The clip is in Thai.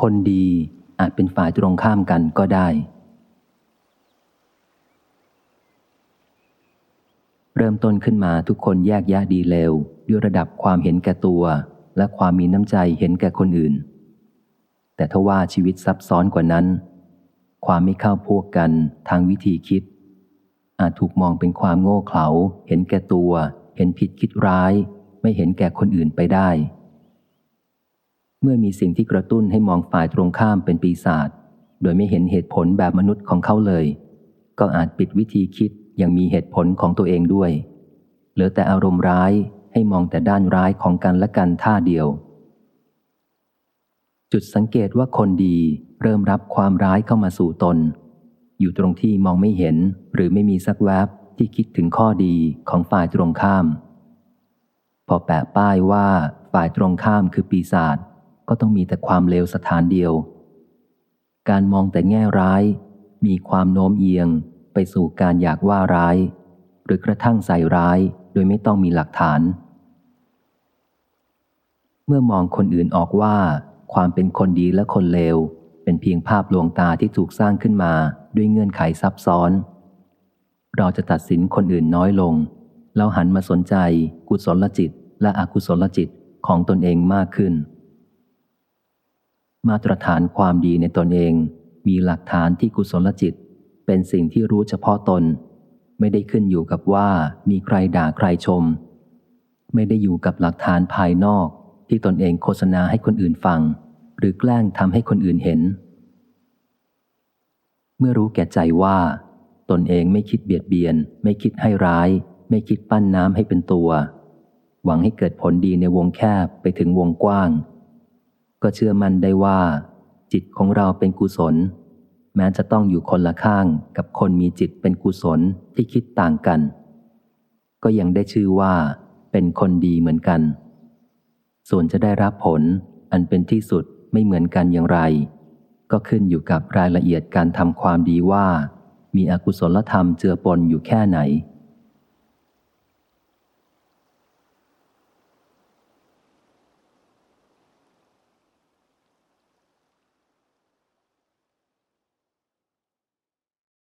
คนดีอาจเป็นฝ่ายตรงข้ามกันก็ได้ เริ่มต้นขึ้นมาทุกคนแยกแยะดีเลวด้วยระดับความเห็นแก่ตัว และความมีน้ำใจเห็นแก่คนอื่น แต่ทว่าชีวิตซับซ้อนกว่านั้น ความไม่เข้าพวกกันทางวิธีคิด อาจถูกมองเป็นความโง่เขลาเห็นแก่ตัว เห็นผิดคิดร้าย ไม่เห็นแก่คนอื่นไปได้ เมื่อมีสิ่งที่กระตุ้นให้มองฝ่ายตรงข้ามเป็นปีศาจโดยไม่เห็นเหตุผลแบบมนุษย์ของเขาเลย ก็อาจปิดวิธีคิดอย่างมีเหตุผลของตัวเองด้วย เหลือแต่อารมณ์ร้ายให้มองแต่ด้านร้ายของกันและกันท่าเดียว จุดสังเกตว่าคนดีเริ่มรับความร้ายเข้ามาสู่ตน อยู่ตรงที่มองไม่เห็นหรือไม่มีสักแวบที่คิดถึงข้อดีของฝ่ายตรงข้าม พอแปะป้ายว่าฝ่ายตรงข้ามคือปีศาจ ก็ต้องมีแต่ความเลวสถานเดียว การมองแต่แง่ร้าย มีความโน้มเอียงไปสู่การอยากว่าร้าย หรือกระทั่งใส่ร้ายโดยไม่ต้องมีหลักฐาน เมื่อมองคนอื่นออกว่า ความเป็นคนดีและคนเลว เป็นเพียงภาพลวงตาที่ถูกสร้างขึ้นมาด้วยเงื่อนไขซับซ้อน เราจะตัดสินคนอื่นน้อยลง แล้วหันมาสนใจ กุศลจิตและอกุศลจิตของตนเองมากขึ้น มาตรฐานความดีในตนเอง มีหลักฐานที่กุศลจิต เป็นสิ่งที่รู้เฉพาะตน ไม่ได้ขึ้นอยู่กับว่ามีใครด่าใครชม ไม่ได้อยู่กับหลักฐานภายนอกที่ตนเองโฆษณาให้คนอื่นฟัง หรือแกล้งทำให้คนอื่นเห็น เมื่อรู้แก่ใจว่า ตนเองไม่คิดเบียดเบียน ไม่คิดให้ร้าย ไม่คิดปั้นน้ำให้เป็นตัว หวังให้เกิดผลดีในวงแคบไปถึงวงกว้าง ก็เชื่อมั่นได้ว่า จิตของเราเป็นกุศล แม้จะต้องอยู่คนละข้างกับคนมีจิตเป็นกุศลที่คิดต่างกัน ก็ยังได้ชื่อว่าเป็นคนดีเหมือนกัน ส่วนจะได้รับผลอันเป็นที่สุดไม่เหมือนกันอย่างไร ก็ขึ้นอยู่กับรายละเอียดการทำความดีว่า มีอกุศลธรรมเจือปนอยู่แค่ไหน